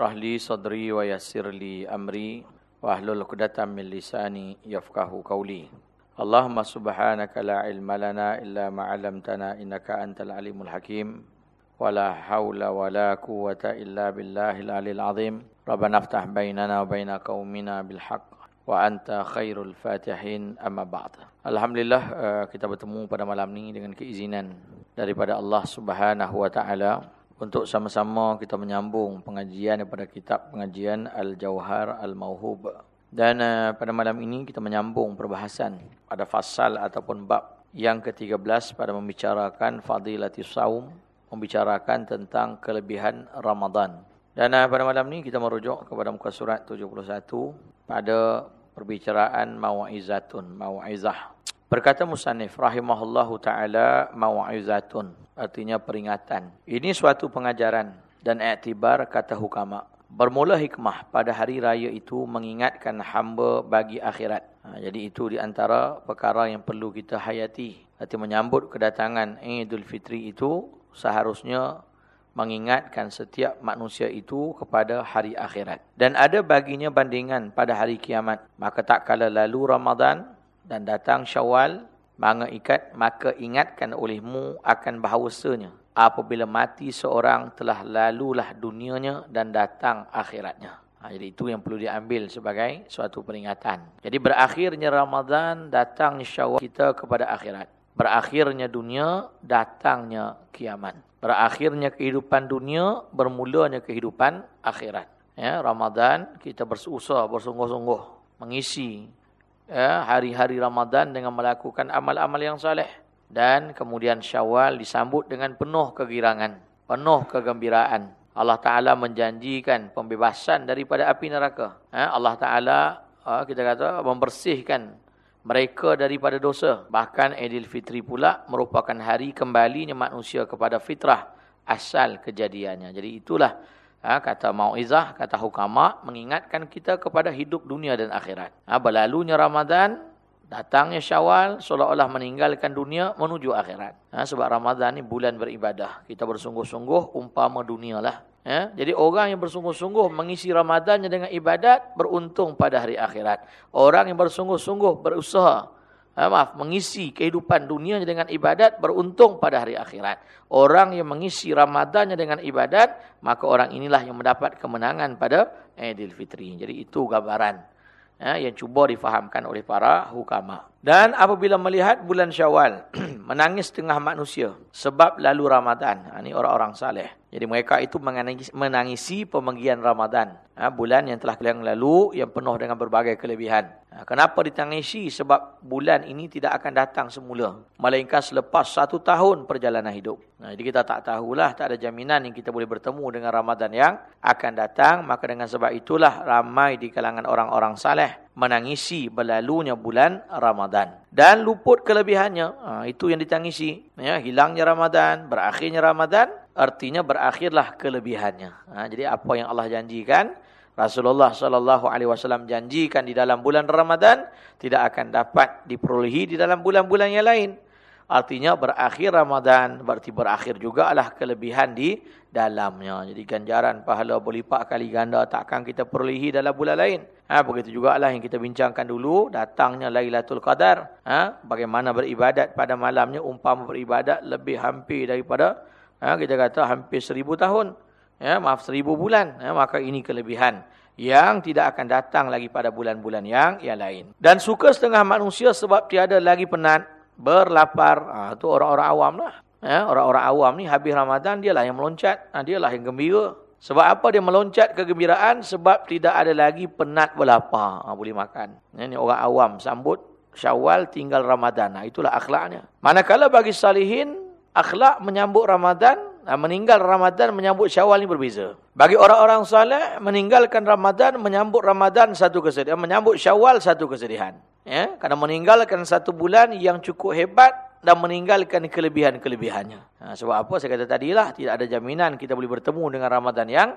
rahli sadri wa yassirli amri wa ahlul qudatam min lisani yafqahu qawli. Allahumma subhanaka la ilma lana illa ma 'allamtana innaka antal alimul hakim. Wala haula wala quwwata illa billahil alil azim. Rabbana aftah bainana wa baina qaumina bil haqq. Wa anta khairul fatihin amma ba'd. Alhamdulillah eh, kita bertemu pada malam ini dengan keizinan daripada Allah subhanahu wa ta'ala untuk sama-sama kita menyambung pengajian daripada kitab pengajian Al-Jauhar Al-Mauhub. Dan uh, pada malam ini kita menyambung perbahasan pada fasal ataupun bab yang ke-13 pada membicarakan fadilatis saum, membicarakan tentang kelebihan Ramadan. Dan uh, pada malam ini kita merujuk kepada muka surat 71 pada perbicaraan mau'izatun, mau'izah. Berkata Musanif rahimahullahu taala mau'izatun artinya peringatan. Ini suatu pengajaran dan iktibar kata hukama. Bermula hikmah pada hari raya itu mengingatkan hamba bagi akhirat. Ha, jadi itu di antara perkara yang perlu kita hayati. Arti menyambut kedatangan Idul Fitri itu seharusnya mengingatkan setiap manusia itu kepada hari akhirat. Dan ada baginya bandingan pada hari kiamat. Maka tak kala lalu Ramadan dan datang Syawal, maka ikat maka ingatkan olehmu akan bahawasanya apabila mati seorang telah lalulah dunianya dan datang akhiratnya. Ha, jadi itu yang perlu diambil sebagai suatu peringatan. Jadi berakhirnya Ramadan, datangnya Syawal kita kepada akhirat. Berakhirnya dunia, datangnya kiamat. Berakhirnya kehidupan dunia, bermulanya kehidupan akhirat. Ya, Ramadan kita berusaha bersungguh-sungguh mengisi ya, hari-hari Ramadan dengan melakukan amal-amal yang saleh dan kemudian Syawal disambut dengan penuh kegirangan, penuh kegembiraan. Allah Taala menjanjikan pembebasan daripada api neraka. Ya, Allah Taala ha, kita kata membersihkan mereka daripada dosa. Bahkan Aidil Fitri pula merupakan hari kembalinya manusia kepada fitrah asal kejadiannya. Jadi itulah Ha, kata mau'izah, kata hukama, mengingatkan kita kepada hidup dunia dan akhirat. Ha, berlalunya Ramadan, datangnya syawal, seolah-olah meninggalkan dunia menuju akhirat. Ha, sebab Ramadan ni bulan beribadah. Kita bersungguh-sungguh umpama dunia lah. Ha, jadi orang yang bersungguh-sungguh mengisi Ramadannya dengan ibadat, beruntung pada hari akhirat. Orang yang bersungguh-sungguh berusaha, ha, maaf, mengisi kehidupan dunia dengan ibadat beruntung pada hari akhirat. Orang yang mengisi Ramadannya dengan ibadat, maka orang inilah yang mendapat kemenangan pada Aidil Fitri. Jadi itu gambaran ya, yang cuba difahamkan oleh para hukama. Dan apabila melihat bulan Syawal, menangis tengah manusia sebab lalu Ramadan. Ha, ini orang-orang saleh. Jadi mereka itu menangisi, pemanggilan Ramadan. Ha, bulan yang telah lalu yang penuh dengan berbagai kelebihan. Ha, kenapa ditangisi? Sebab bulan ini tidak akan datang semula. Melainkan selepas satu tahun perjalanan hidup. Nah, jadi kita tak tahulah, tak ada jaminan yang kita boleh bertemu dengan Ramadan yang akan datang. Maka dengan sebab itulah ramai di kalangan orang-orang saleh menangisi berlalunya bulan Ramadan. Dan luput kelebihannya. Ha, itu yang ditangisi. Ya, hilangnya Ramadan, berakhirnya Ramadan artinya berakhirlah kelebihannya. Ha, jadi apa yang Allah janjikan, Rasulullah sallallahu alaihi wasallam janjikan di dalam bulan Ramadan tidak akan dapat diperolehi di dalam bulan-bulan yang lain. Artinya berakhir Ramadan berarti berakhir juga lah kelebihan di dalamnya. Jadi ganjaran pahala berlipat kali ganda takkan kita perolehi dalam bulan lain. Ha, begitu juga lah yang kita bincangkan dulu datangnya Lailatul Qadar. Ha, bagaimana beribadat pada malamnya umpama beribadat lebih hampir daripada Ha, kita kata hampir seribu tahun. Ya, maaf seribu bulan. Ya, maka ini kelebihan. Yang tidak akan datang lagi pada bulan-bulan yang yang lain. Dan suka setengah manusia sebab tiada lagi penat. Berlapar. Ha, itu orang-orang awam lah. Ya, orang-orang awam ni habis Ramadan dia lah yang meloncat. Ha, dia lah yang gembira. Sebab apa dia meloncat kegembiraan? Sebab tidak ada lagi penat berlapar. Ha, boleh makan. Ya, ini orang awam sambut syawal tinggal Ramadan. Ha, itulah akhlaknya. Manakala bagi salihin akhlak menyambut Ramadan, meninggal Ramadan menyambut Syawal ni berbeza. Bagi orang-orang saleh meninggalkan Ramadan menyambut Ramadan satu kesedihan, menyambut Syawal satu kesedihan. Ya, karena meninggalkan satu bulan yang cukup hebat dan meninggalkan kelebihan-kelebihannya. Ha, sebab apa saya kata tadilah tidak ada jaminan kita boleh bertemu dengan Ramadan yang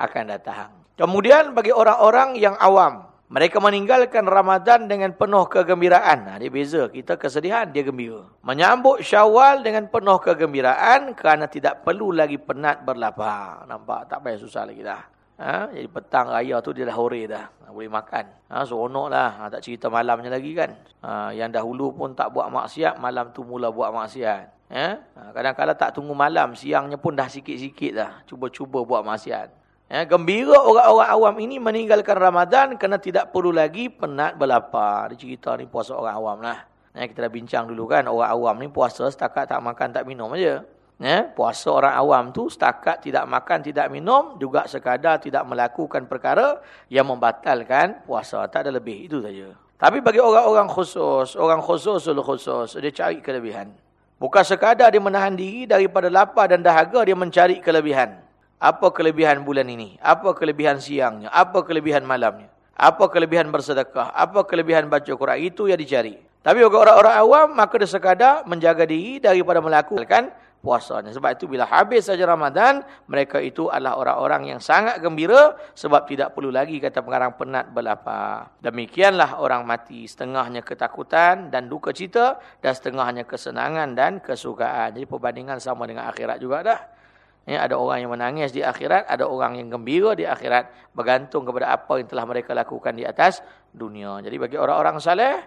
akan datang. Kemudian bagi orang-orang yang awam, mereka meninggalkan Ramadan dengan penuh kegembiraan. Nah, dia beza. Kita kesedihan, dia gembira. Menyambut syawal dengan penuh kegembiraan kerana tidak perlu lagi penat berlapar. Nampak? Tak payah susah lagi dah. Ha? Jadi petang raya tu dia dah hore dah. Boleh makan. Ha? Seronok lah. Ha, tak cerita malamnya lagi kan. Ha, yang dahulu pun tak buat maksiat. Malam tu mula buat maksiat. Ha? Kadang-kadang tak tunggu malam. Siangnya pun dah sikit-sikit dah. Cuba-cuba buat maksiat. Ya? Gembira orang-orang awam ini meninggalkan Ramadan. Kerana tidak perlu lagi penat berlapar. Dia cerita ni puasa orang awam lah. Ya, kita dah bincang dulu kan. Orang awam ni puasa setakat tak makan tak minum aja. Ya, puasa orang awam tu setakat tidak makan, tidak minum, juga sekadar tidak melakukan perkara yang membatalkan puasa. Tak ada lebih, itu saja. Tapi bagi orang-orang khusus, orang khusus, orang khusus, dia cari kelebihan. Bukan sekadar dia menahan diri daripada lapar dan dahaga, dia mencari kelebihan. Apa kelebihan bulan ini? Apa kelebihan siangnya? Apa kelebihan malamnya? Apa kelebihan bersedekah? Apa kelebihan baca Quran? Itu yang dicari. Tapi bagi orang-orang awam, maka dia sekadar menjaga diri daripada melakukan puasanya. Sebab itu bila habis saja Ramadan, mereka itu adalah orang-orang yang sangat gembira sebab tidak perlu lagi kata pengarang penat berlapar. Demikianlah orang mati, setengahnya ketakutan dan duka cita dan setengahnya kesenangan dan kesukaan. Jadi perbandingan sama dengan akhirat juga dah. Ya, ada orang yang menangis di akhirat, ada orang yang gembira di akhirat bergantung kepada apa yang telah mereka lakukan di atas dunia. Jadi bagi orang-orang saleh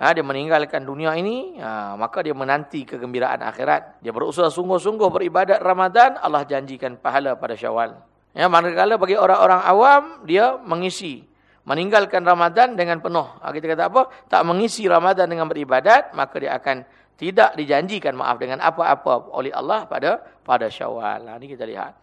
ha, dia meninggalkan dunia ini, ha, maka dia menanti kegembiraan akhirat. Dia berusaha sungguh-sungguh beribadat Ramadan, Allah janjikan pahala pada syawal. Ya, manakala bagi orang-orang awam, dia mengisi. Meninggalkan Ramadan dengan penuh. Ha, kita kata apa? Tak mengisi Ramadan dengan beribadat, maka dia akan tidak dijanjikan maaf dengan apa-apa oleh Allah pada pada syawal. Ha, ini kita lihat.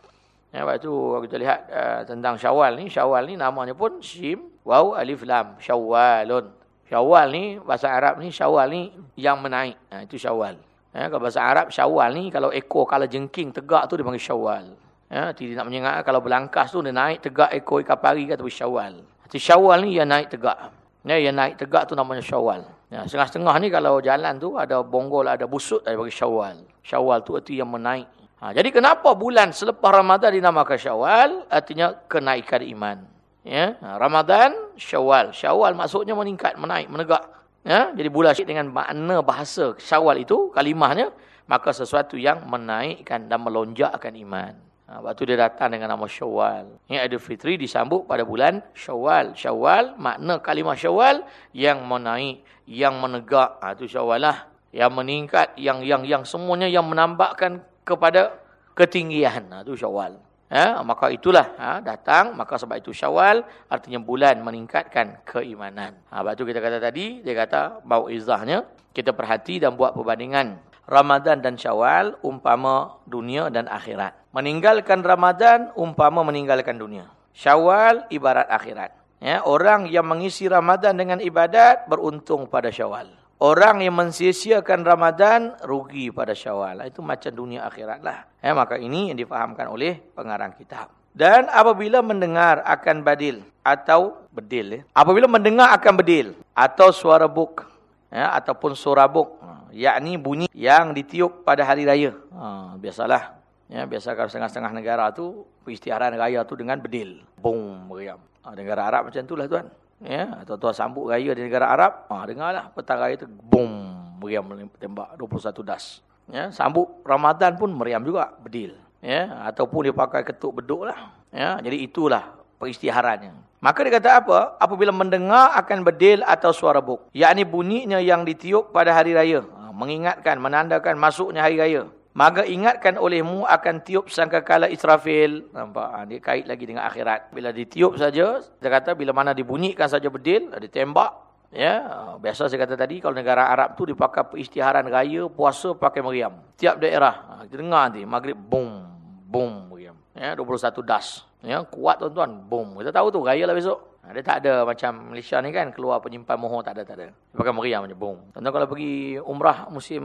Ya, waktu itu kita lihat uh, tentang syawal ni. Syawal ni namanya pun Shim, Waw, Alif, Lam. Syawalun. Syawal ni, bahasa Arab ni, syawal ni yang menaik. Ha, itu syawal. Ya, kalau bahasa Arab, syawal ni, kalau ekor, kalau jengking tegak tu, dia panggil syawal. Ya, tidak nak menyengat, kalau berlangkas tu, dia naik tegak ekor ikan pari, kata syawal. Jadi syawal ni, yang naik tegak. Ya, yang naik tegak tu namanya syawal. Ya, setengah-setengah ni, kalau jalan tu, ada bonggol, ada busut, dia panggil syawal. Syawal tu arti yang menaik. Ha, jadi kenapa bulan selepas Ramadan dinamakan syawal? Artinya kenaikan iman. Ya, ha, Ramadan, Syawal. Syawal maksudnya meningkat, menaik, menegak. Ya, jadi bulan dengan makna bahasa Syawal itu kalimahnya maka sesuatu yang menaikkan dan melonjakkan iman. Ha, waktu dia datang dengan nama Syawal. Yang Idul Fitri disambut pada bulan Syawal. Syawal makna kalimah Syawal yang menaik, yang menegak. Ha, itu Syawal lah. Yang meningkat, yang yang yang semuanya yang menambahkan kepada ketinggian. Ha, itu Syawal. Ya, maka itulah ha, datang, maka sebab itu syawal, artinya bulan meningkatkan keimanan. Ha, itu kita kata tadi, dia kata, bau izahnya, kita perhati dan buat perbandingan. Ramadan dan syawal, umpama dunia dan akhirat. Meninggalkan Ramadan, umpama meninggalkan dunia. Syawal, ibarat akhirat. Ya, orang yang mengisi Ramadan dengan ibadat, beruntung pada syawal. Orang yang mensia-siakan Ramadan rugi pada Syawal. Itu macam dunia akhirat lah. Ya, maka ini yang difahamkan oleh pengarang kitab. Dan apabila mendengar akan badil atau bedil. Ya. Apabila mendengar akan bedil atau suara buk. Ya, ataupun suara buk. Yakni bunyi yang ditiup pada hari raya. Ha, biasalah. Ya, biasa kalau setengah-setengah negara tu, peristiharaan raya tu dengan bedil. Boom, meriam. Ha, negara Arab macam itulah tuan ya atau tuan sambut raya di negara Arab ha dengarlah petang raya tu bom meriam tembak 21 das ya sambut Ramadan pun meriam juga bedil ya ataupun dia pakai ketuk beduk lah ya jadi itulah peristiharannya maka dia kata apa apabila mendengar akan bedil atau suara buk yakni bunyinya yang ditiup pada hari raya ha, mengingatkan menandakan masuknya hari raya Maka ingatkan olehmu akan tiup sangkakala Israfil. Nampak? Ha, dia kait lagi dengan akhirat. Bila ditiup saja, dia kata bila mana dibunyikan saja bedil, ditembak. Ya, ha, biasa saya kata tadi, kalau negara Arab tu dipakai peristiharan raya, puasa pakai meriam. Tiap daerah. Ha, kita dengar nanti, maghrib, boom, boom. Ya, 21 das. Ya, kuat tuan-tuan, boom. Kita tahu tu, raya lah besok. Ha, dia tak ada macam Malaysia ni kan, keluar penyimpan mohon, tak ada, tak ada. Pakai meriam macam boom. Tuan-tuan kalau pergi umrah musim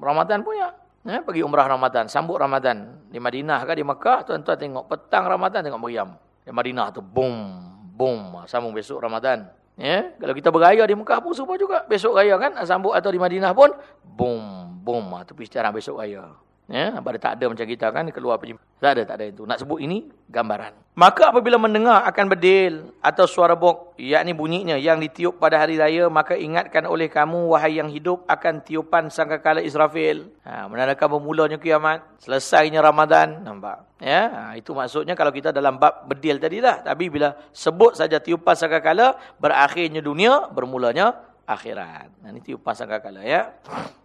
Ramadan pun ya, Ya, pergi umrah Ramadan, sambut Ramadan. Di Madinah ke di Mekah, tuan-tuan tengok petang Ramadan, tengok meriam. Di Madinah tu, boom, boom, sambung besok Ramadan. Ya, kalau kita beraya di Mekah pun semua juga. Besok raya kan, sambut atau di Madinah pun, boom, boom, tu peristiwa besok raya. Ya, pada tak ada macam kita kan keluar pergi. Tak ada, tak ada itu. Nak sebut ini gambaran. Maka apabila mendengar akan bedil atau suara bok, yakni bunyinya yang ditiup pada hari raya, maka ingatkan oleh kamu wahai yang hidup akan tiupan sangkakala Israfil. Ha, menandakan bermulanya kiamat, selesainya Ramadan, nampak. Ya, ha, itu maksudnya kalau kita dalam bab bedil tadi lah. Tapi bila sebut saja tiupan sangkakala, berakhirnya dunia, bermulanya akhirat. Nah, ini tiupan sangkakala ya.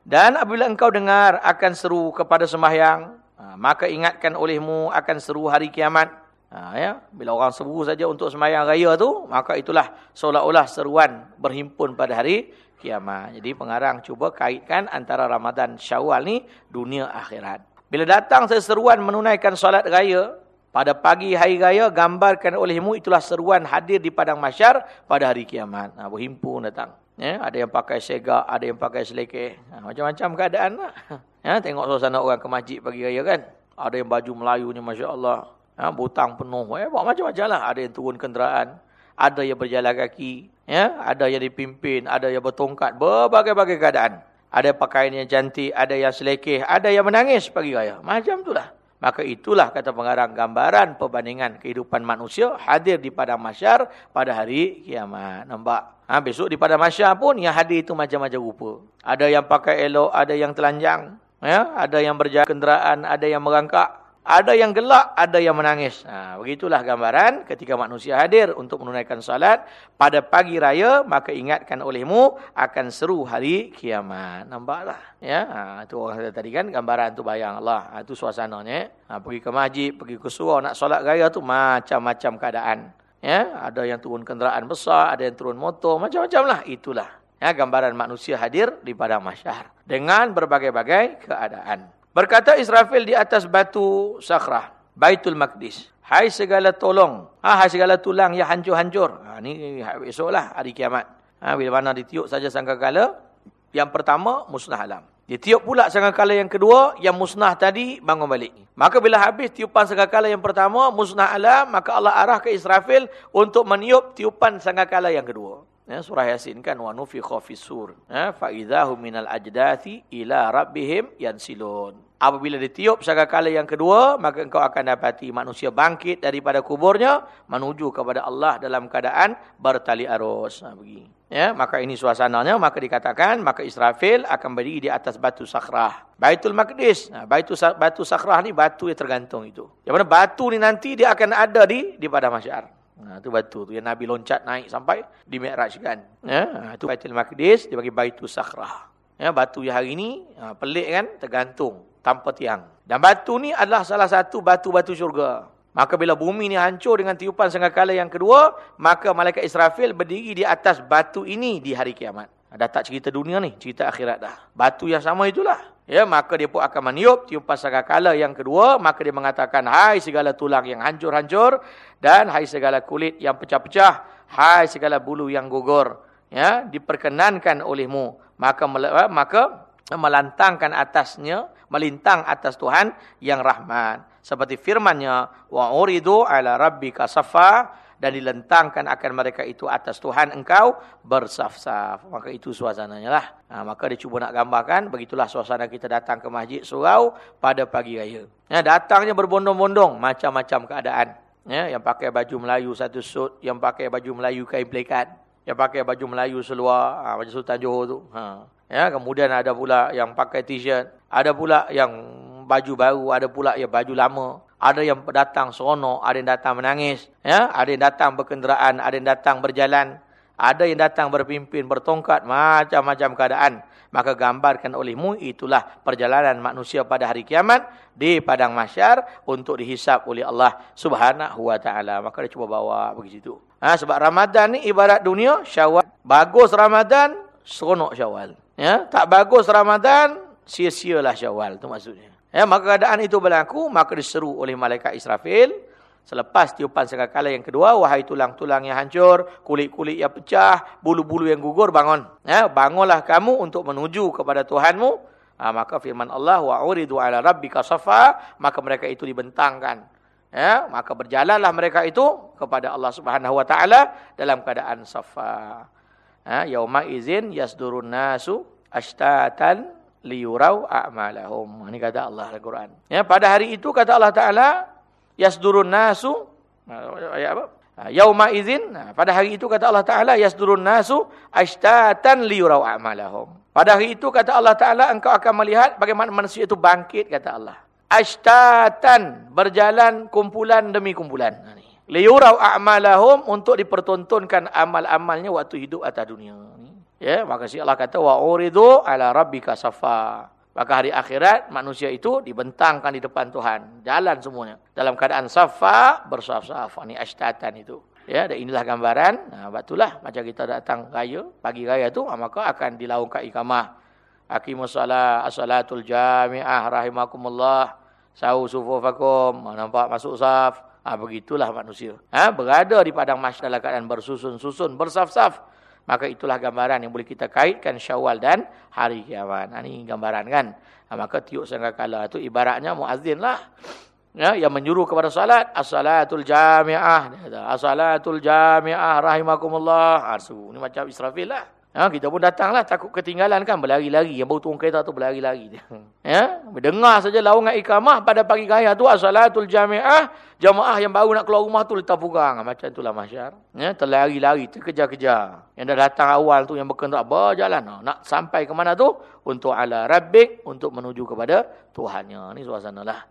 Dan apabila engkau dengar akan seru kepada sembahyang, ha, maka ingatkan olehmu akan seru hari kiamat. Ha, ya. Bila orang seru saja untuk sembahyang raya tu, maka itulah seolah-olah seruan berhimpun pada hari kiamat. Jadi pengarang cuba kaitkan antara Ramadan Syawal ni dunia akhirat. Bila datang seruan menunaikan solat raya, pada pagi hari raya gambarkan olehmu itulah seruan hadir di padang masyar pada hari kiamat. Ha, berhimpun datang. Ya, ada yang pakai segak, ada yang pakai selekeh. Ha, macam-macam keadaan lah. Ya, tengok suasana orang ke masjid pagi raya kan. Ada yang baju Melayu ni Masya Allah. Ya, butang penuh. Ya, macam-macam lah. Ada yang turun kenderaan. Ada yang berjalan kaki. Ya, ada yang dipimpin. Ada yang bertongkat. Berbagai-bagai keadaan. Ada pakaian yang cantik. Ada yang selekeh. Ada yang menangis pagi raya. Macam itulah. Maka itulah kata pengarang gambaran perbandingan kehidupan manusia hadir di padang masyar pada hari kiamat. Nampak? Ha, besok di padang masyar pun yang hadir itu macam-macam rupa. Ada yang pakai elok, ada yang telanjang. Ya? Ada yang berjalan kenderaan, ada yang merangkak. Ada yang gelak, ada yang menangis. Ha, begitulah gambaran ketika manusia hadir untuk menunaikan salat. Pada pagi raya, maka ingatkan olehmu akan seru hari kiamat. Nampaklah. Ya? Ha, itu orang kata tadi kan, gambaran tu bayang Allah. Ha, itu suasananya. Ha, pergi ke masjid, pergi ke surau, nak salat raya tu macam-macam keadaan. Ya? Ada yang turun kenderaan besar, ada yang turun motor, macam-macam lah. Itulah. Ya, gambaran manusia hadir di padang masyar. Dengan berbagai-bagai keadaan. Berkata Israfil di atas batu sakrah. Baitul Maqdis. Hai segala tolong. Ha, hai segala tulang yang hancur-hancur. Ha, ini esoklah hari kiamat. Ha, bila mana ditiup saja sangkakala. Yang pertama, musnah alam. Ditiup pula sangkakala yang kedua. Yang musnah tadi, bangun balik. Maka bila habis tiupan sangkakala yang pertama, musnah alam. Maka Allah arah ke Israfil untuk meniup tiupan sangkakala yang kedua. Ya, surah Yasin kan wa nufikha fis-sur. Ya, fa idzahum minal ajdathi ila rabbihim yansilun. Apabila ditiup sangkakala yang kedua, maka engkau akan dapati manusia bangkit daripada kuburnya menuju kepada Allah dalam keadaan bertali arus. Ha, begini. Ya, maka ini suasananya, maka dikatakan, maka Israfil akan berdiri di atas batu sakrah. Baitul Maqdis. Nah, batu, batu sakrah ni batu yang tergantung itu. Yang mana batu ni nanti dia akan ada di di pada masyarakat. Ha, itu batu tu yang Nabi loncat naik sampai di Mi'raj kan. Ya, ha, itu Baitul Maqdis dia bagi Baitul Sakhrah. Ya, batu yang hari ini ha, pelik kan tergantung tanpa tiang. Dan batu ni adalah salah satu batu-batu syurga. Maka bila bumi ni hancur dengan tiupan sangkakala yang kedua, maka malaikat Israfil berdiri di atas batu ini di hari kiamat. Dah tak cerita dunia ni, cerita akhirat dah. Batu yang sama itulah. Ya, maka dia pun akan meniup tiupan sangkakala yang kedua, maka dia mengatakan, "Hai segala tulang yang hancur-hancur dan hai segala kulit yang pecah-pecah, hai segala bulu yang gugur." Ya, diperkenankan olehmu, maka eh, maka melantangkan atasnya, melintang atas Tuhan yang Rahman. Seperti firman-Nya, "Wa uridu ala rabbika safa" dan dilentangkan akan mereka itu atas Tuhan engkau bersaf-saf. Maka itu suasananya lah. Ha, maka dia cuba nak gambarkan, begitulah suasana kita datang ke masjid surau pada pagi raya. Ya, datangnya berbondong-bondong, macam-macam keadaan. Ya, yang pakai baju Melayu satu suit, yang pakai baju Melayu kain pelikat, yang pakai baju Melayu seluar, ha, macam Sultan Johor tu. Ha. Ya, kemudian ada pula yang pakai t-shirt, ada pula yang baju baru, ada pula yang baju lama. Ada yang datang seronok, ada yang datang menangis. Ya? Ada yang datang berkenderaan, ada yang datang berjalan. Ada yang datang berpimpin, bertongkat, macam-macam keadaan. Maka gambarkan olehmu, itulah perjalanan manusia pada hari kiamat di padang masyar untuk dihisap oleh Allah subhanahu wa ta'ala. Maka dia cuba bawa begitu. Ha, sebab Ramadan ni ibarat dunia, syawal. Bagus Ramadan, seronok syawal. Ya? Tak bagus Ramadan, sia-sialah syawal. Itu maksudnya. Ya, maka keadaan itu berlaku, maka diseru oleh malaikat Israfil. Selepas tiupan sangkakala yang kedua, wahai tulang-tulang yang hancur, kulit-kulit yang pecah, bulu-bulu yang gugur, bangun. Ya, bangunlah kamu untuk menuju kepada Tuhanmu. Ha, maka firman Allah, wa uridu ala rabbika safa, maka mereka itu dibentangkan. Ya, maka berjalanlah mereka itu kepada Allah Subhanahu wa taala dalam keadaan safa. Ha, yauma izin yasdurun nasu ashtatan liyurau a'malahum. Ini kata Allah Al-Quran. Ya, pada hari itu kata Allah Taala yasdurun nasu ayat apa? Yauma idzin pada hari itu kata Allah Taala yasdurun nasu ashtatan liyurau a'malahum. Pada hari itu kata Allah Taala engkau akan melihat bagaimana manusia itu bangkit kata Allah. Ashtatan berjalan kumpulan demi kumpulan. Liyurau a'malahum untuk dipertontonkan amal-amalnya waktu hidup atas dunia. Ya, maka si Allah kata wa uridu ala rabbika safa. Maka hari akhirat manusia itu dibentangkan di depan Tuhan, jalan semuanya dalam keadaan safa bersaf-saf. Ini ashtatan itu. Ya, dan inilah gambaran. Nah, batulah macam kita datang raya, pagi raya tu, maka akan dilaungkan ikamah. Aqimus salat, as-salatul jami'ah rahimakumullah. Sau sufufakum, nampak masuk saf. Ah, begitulah manusia. Ha, berada di padang mahsyar dalam keadaan bersusun-susun, bersaf-saf. Maka itulah gambaran yang boleh kita kaitkan syawal dan hari kiamat. Ha, ini gambaran kan. Ha, maka tiuk sangkakala itu ibaratnya muazzin lah. Ya, yang menyuruh kepada salat. As-salatul jami'ah. As-salatul jami'ah rahimakumullah. Ha, ini macam Israfil lah. Ha, kita pun datanglah takut ketinggalan kan berlari-lari yang baru turun kereta tu berlari-lari Ya, mendengar saja laungan ikamah pada pagi raya tu as-salatul jami'ah, jamaah yang baru nak keluar rumah tu letak purang macam itulah masyar. Ya, terlari-lari, terkejar-kejar. Yang dah datang awal tu yang berkendak berjalan ha, nak sampai ke mana tu untuk ala rabbik untuk menuju kepada Tuhannya. Ni suasanalah.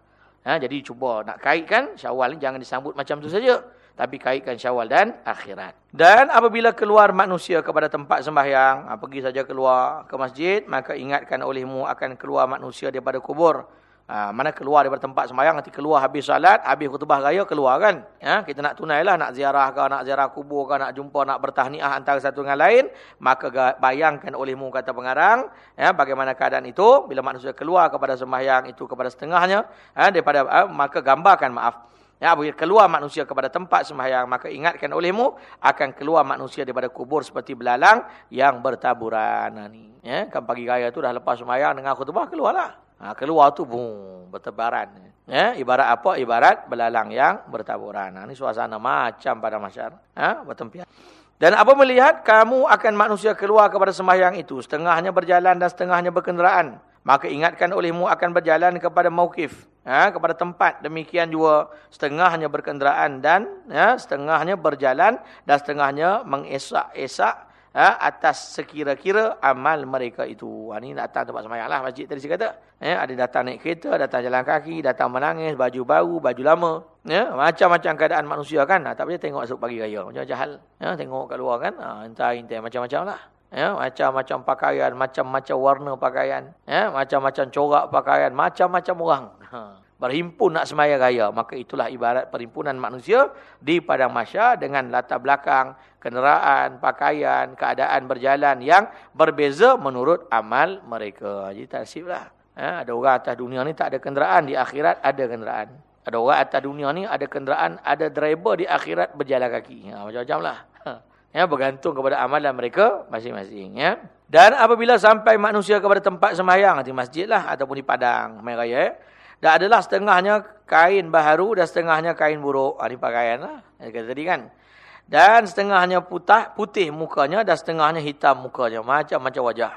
Ha, jadi cuba nak kaitkan Syawal ni jangan disambut macam tu saja tapi kaitkan syawal dan akhirat. Dan apabila keluar manusia kepada tempat sembahyang, ha, pergi saja keluar ke masjid, maka ingatkan olehmu akan keluar manusia daripada kubur. Ha, mana keluar daripada tempat sembahyang, nanti keluar habis salat, habis khutbah raya, keluar kan? Ha, kita nak tunailah, nak ziarah ke, nak ziarah kubur ke, nak jumpa, nak bertahniah antara satu dengan lain, maka bayangkan olehmu kata pengarang, ya, bagaimana keadaan itu, bila manusia keluar kepada sembahyang itu kepada setengahnya, ha, daripada ha, maka gambarkan, maaf, Ya, apabila keluar manusia kepada tempat sembahyang, maka ingatkan olehmu akan keluar manusia daripada kubur seperti belalang yang bertaburan. Nah, ni. Ya, kan pagi raya tu dah lepas sembahyang dengan khutbah keluarlah. Ha, keluar tu boom, bertebaran. Ya, ibarat apa? Ibarat belalang yang bertaburan. Nah, ni suasana macam pada masyarakat. Ha, bertempian. Dan apa melihat kamu akan manusia keluar kepada sembahyang itu, setengahnya berjalan dan setengahnya berkenderaan. Maka ingatkan olehmu akan berjalan kepada mauqif, ha, kepada tempat. Demikian juga setengahnya berkenderaan dan ya, setengahnya berjalan dan setengahnya mengesak-esak ha, atas sekira-kira amal mereka itu. Ha, ini datang tempat semayang lah masjid tadi saya kata. Ya, ada datang naik kereta, datang jalan kaki, datang menangis, baju baru, baju lama. Ya, macam-macam keadaan manusia kan. Ha, tak boleh tengok esok pagi raya. Macam-macam hal. Ya, tengok kat luar kan. Ha, entah, entah, macam-macam lah ya macam-macam pakaian macam-macam warna pakaian. Ya macam-macam corak pakaian macam-macam orang. Ha. berhimpun nak sembahyang raya. Maka itulah ibarat perhimpunan manusia di padang mahsyar dengan latar belakang kenderaan pakaian keadaan berjalan yang berbeza menurut amal mereka. Jadi taksiblah ya ada orang atas dunia ni tak ada kenderaan di akhirat ada kenderaan. Ada orang atas dunia ni ada kenderaan ada driver di akhirat berjalan kaki. Ha macam-macamlah ya bergantung kepada amalan mereka masing-masing ya. Dan apabila sampai manusia kepada tempat sembahyang di masjid lah ataupun di padang main raya ya, dan adalah setengahnya kain baharu dan setengahnya kain buruk. Ha, pakaian lah kata tadi kan. Dan setengahnya putih putih mukanya dan setengahnya hitam mukanya. Macam-macam wajah.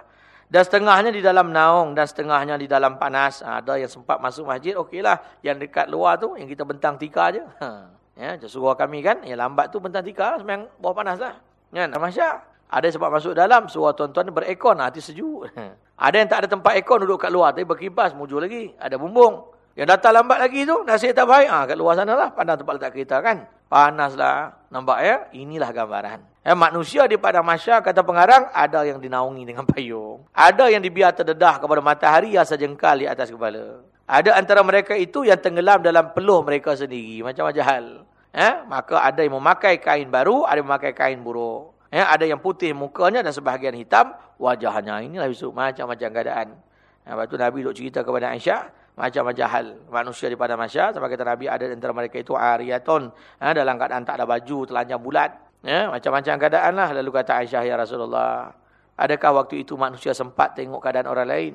Dan setengahnya di dalam naung dan setengahnya di dalam panas. Ha, ada yang sempat masuk masjid okeylah yang dekat luar tu yang kita bentang tika aja ha. Ya, suruh kami kan, yang lambat tu bentang tika lah, semang bawah panas lah. Kan? Masya. Ada sebab masuk dalam, suruh tuan-tuan berekon, hati sejuk. ada yang tak ada tempat ekon, duduk kat luar. Tapi berkipas, mujur lagi. Ada bumbung. Yang datang lambat lagi tu, nasib tak baik. Ha, kat luar sana lah, pandang tempat letak kereta kan. Panaslah. Nampak ya? Inilah gambaran. Ya, manusia di padang kata pengarang, ada yang dinaungi dengan payung. Ada yang dibiar terdedah kepada matahari yang sejengkal di atas kepala. Ada antara mereka itu yang tenggelam dalam peluh mereka sendiri. Macam-macam hal. Ya, maka ada yang memakai kain baru, ada yang memakai kain buruk. Ya, ada yang putih mukanya dan sebahagian hitam wajahnya. Inilah besok macam-macam keadaan. Ya, lepas tu Nabi duk cerita kepada Aisyah macam-macam hal manusia di pada masa sampai kata Nabi ada antara mereka itu ariyaton ya, dalam keadaan tak ada baju telanjang bulat ya, macam-macam keadaan lah lalu kata Aisyah ya Rasulullah adakah waktu itu manusia sempat tengok keadaan orang lain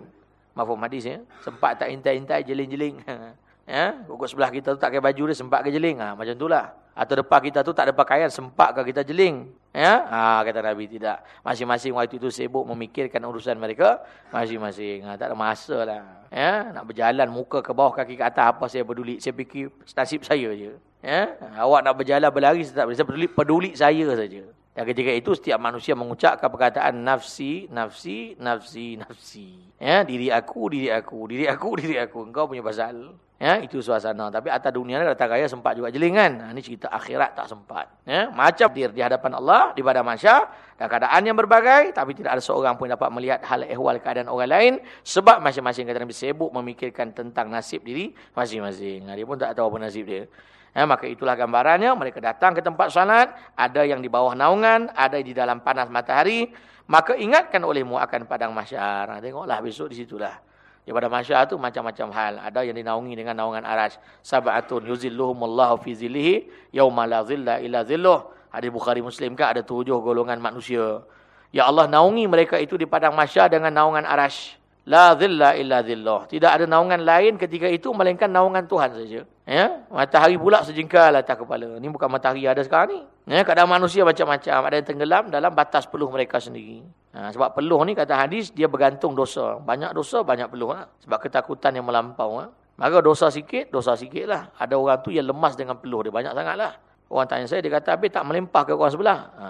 mafhum hadis ya sempat tak intai-intai jeling-jeling ya pokok sebelah kita tu tak pakai baju dia sempat ke jeling ha, macam itulah atau depan kita tu tak ada pakaian sempat ke kita jeling Ya, ha, kata Nabi tidak. Masing-masing waktu itu sibuk memikirkan urusan mereka masing-masing. Ha, tak ada masa lah. Ya, nak berjalan muka ke bawah kaki ke atas apa saya peduli. Saya fikir nasib saya je. Ya, awak nak berjalan berlari saya tak peduli. Peduli saya saja. Dan ketika itu setiap manusia mengucapkan perkataan nafsi, nafsi, nafsi, nafsi. Ya, diri aku, diri aku, diri aku, diri aku. Engkau punya pasal. Ya, itu suasana. Tapi atas dunia ni kata raya sempat juga jeling kan. Ha, ini cerita akhirat tak sempat. Ya, macam dir di hadapan Allah, di pada masya, dan keadaan yang berbagai. Tapi tidak ada seorang pun dapat melihat hal ehwal keadaan orang lain. Sebab masing-masing kata Nabi sibuk memikirkan tentang nasib diri masing-masing. Ha, dia pun tak tahu apa nasib dia. Ya, maka itulah gambarannya. Mereka datang ke tempat salat. Ada yang di bawah naungan. Ada di dalam panas matahari. Maka ingatkan olehmu akan padang masyar. Tengoklah besok di situlah. Di pada masyar itu macam-macam hal. Ada yang dinaungi dengan naungan arash. Sab'atun yuzilluhumullahu fi zilihi. Yawma la zilla ila zilluh. Hadis Bukhari Muslim kan ada tujuh golongan manusia. Ya Allah naungi mereka itu di padang masyar dengan naungan arash. La zilla illa zillah. Tidak ada naungan lain ketika itu melainkan naungan Tuhan saja. Ya, matahari pula sejengkal atas kepala. Ini bukan matahari ada sekarang ni. Ya, kadang manusia macam-macam. Ada yang tenggelam dalam batas peluh mereka sendiri. Ha, sebab peluh ni kata hadis dia bergantung dosa. Banyak dosa, banyak peluh. Ha? Sebab ketakutan yang melampau. Ha? Maka dosa sikit, dosa sikit lah. Ada orang tu yang lemas dengan peluh dia. Banyak sangat lah. Orang tanya saya, dia kata, habis tak melempah ke orang sebelah? Ha,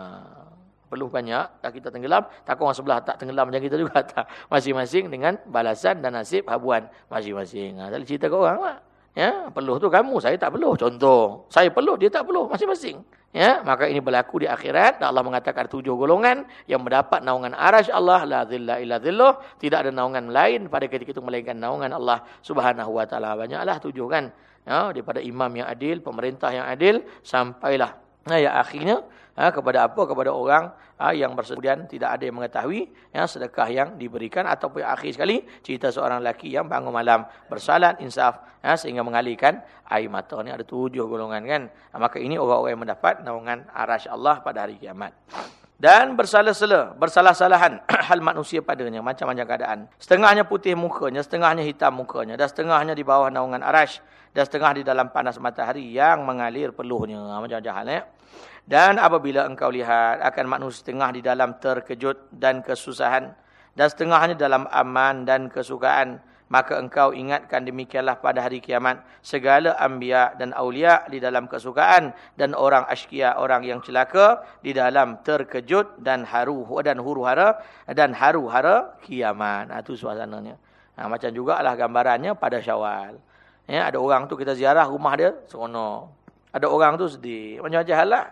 peluh banyak, tak kita tenggelam, tak orang sebelah tak tenggelam macam kita juga tak. Masing-masing dengan balasan dan nasib habuan masing-masing. Ha, tadi cerita ke orang lah. Ya, peluh tu kamu, saya tak peluh. Contoh, saya peluh, dia tak peluh, masing-masing. Ya, maka ini berlaku di akhirat. Allah mengatakan tujuh golongan yang mendapat naungan arash Allah la zilla illa zilluh, tidak ada naungan lain pada ketika itu melainkan naungan Allah Subhanahu wa taala. Banyaklah tujuh kan. Ya, daripada imam yang adil, pemerintah yang adil sampailah Nah, ya akhirnya ha, kepada apa? Kepada orang ha, yang bersedia tidak ada yang mengetahui ya, sedekah yang diberikan. Ataupun akhir sekali cerita seorang lelaki yang bangun malam bersalat insaf ya, sehingga mengalihkan air mata. Ini ada tujuh golongan kan. Ha, maka ini orang-orang yang mendapat naungan arash Allah pada hari kiamat. Dan bersalah-salah, bersalah-salahan hal manusia padanya, macam-macam keadaan. Setengahnya putih mukanya, setengahnya hitam mukanya, dan setengahnya di bawah naungan arash, dan setengah di dalam panas matahari yang mengalir peluhnya. Ha, macam-macam hal. Ya? Dan apabila engkau lihat, akan manusia setengah di dalam terkejut dan kesusahan, dan setengahnya dalam aman dan kesukaan, maka engkau ingatkan demikianlah pada hari kiamat segala anbiya dan aulia di dalam kesukaan dan orang askia orang yang celaka di dalam terkejut dan haru dan huru-hara dan haru-hara kiamat. Nah, itu suasananya. Nah, macam jugalah gambarannya pada Syawal. Ya, ada orang tu kita ziarah rumah dia seronok. Ada orang tu sedih. Macam-macam hal lah.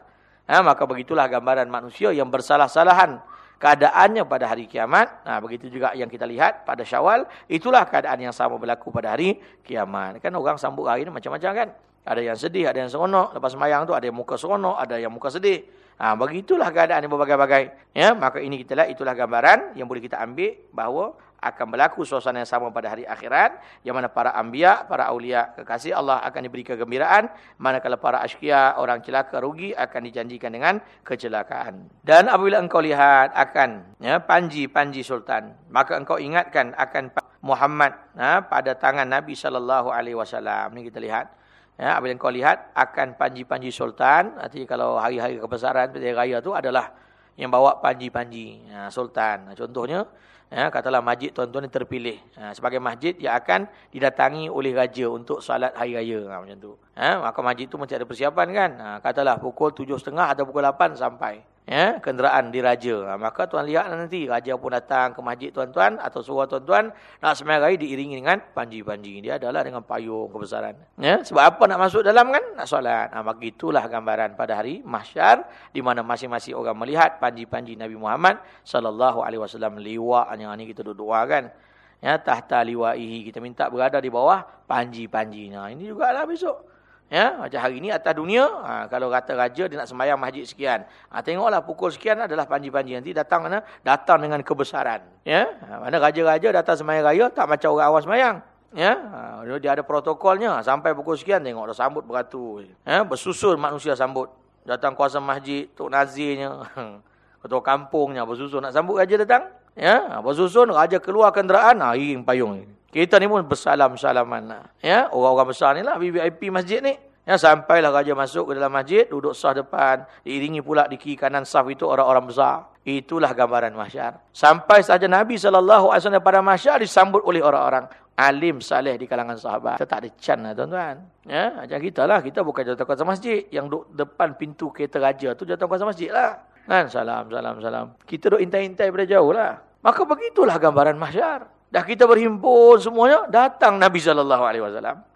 Ha, maka begitulah gambaran manusia yang bersalah-salahan keadaannya pada hari kiamat. Nah, begitu juga yang kita lihat pada syawal. Itulah keadaan yang sama berlaku pada hari kiamat. Kan orang sambut hari ini macam-macam kan. Ada yang sedih, ada yang seronok. Lepas semayang tu ada yang muka seronok, ada yang muka sedih. Ha, begitulah keadaan yang berbagai-bagai. Ya, maka ini kita lihat itulah gambaran yang boleh kita ambil bahawa akan berlaku suasana yang sama pada hari akhirat yang mana para anbiya, para aulia kekasih Allah akan diberi kegembiraan manakala para askia, orang celaka rugi akan dijanjikan dengan kecelakaan. Dan apabila engkau lihat akan ya panji-panji sultan, maka engkau ingatkan akan Muhammad ha, pada tangan Nabi sallallahu alaihi wasallam. Ni kita lihat Ya, apabila engkau lihat akan panji-panji sultan, artinya kalau hari-hari kebesaran pada raya tu adalah yang bawa panji-panji ya, sultan. Contohnya Ya, katalah masjid tuan-tuan yang terpilih. Ha, sebagai masjid yang akan didatangi oleh raja untuk salat hari raya. Ha, macam tu. Ha, maka masjid tu mesti ada persiapan kan. Ha, katalah pukul 7.30 atau pukul 8 sampai ya, kenderaan diraja. Ha, maka tuan lihat nanti raja pun datang ke masjid tuan-tuan atau suruh tuan-tuan nak semai diiringi dengan panji-panji. Dia adalah dengan payung kebesaran. Ya, sebab apa nak masuk dalam kan? Nak solat. Ha, itulah gambaran pada hari mahsyar di mana masing-masing orang melihat panji-panji Nabi Muhammad sallallahu alaihi wasallam liwa yang ini kita duduk kan. Ya, tahta liwaihi kita minta berada di bawah panji-panji. Nah, ini juga lah besok. Ya, macam hari ini atas dunia, ha, kalau kata raja dia nak sembahyang masjid sekian. Ha, tengoklah pukul sekian adalah panji-panji nanti datang mana? Datang dengan kebesaran. Ya, ha, mana raja-raja datang sembahyang raya tak macam orang awam sembahyang. Ya, ha, dia ada protokolnya sampai pukul sekian tengok dah sambut beratur. Ya, bersusun manusia sambut. Datang kuasa masjid, tok nazirnya, ketua kampungnya bersusun nak sambut raja datang. Ya, ha, bersusun raja keluar kenderaan, ha, payung. Kita ni pun bersalam-salaman. Ya, orang-orang besar ni lah VIP masjid ni. Ya, sampailah raja masuk ke dalam masjid, duduk sah depan, diiringi pula di kiri kanan sah itu orang-orang besar. Itulah gambaran mahsyar. Sampai saja Nabi SAW pada mahsyar disambut oleh orang-orang alim saleh di kalangan sahabat. Kita tak ada can lah tuan-tuan. Ya, macam kita lah. Kita bukan jatuh kuasa masjid. Yang duduk depan pintu kereta raja tu jatuh kuasa masjid lah. Kan? Salam, salam, salam. Kita duduk intai-intai pada jauh lah. Maka begitulah gambaran mahsyar. Dah kita berhimpun semuanya, datang Nabi SAW.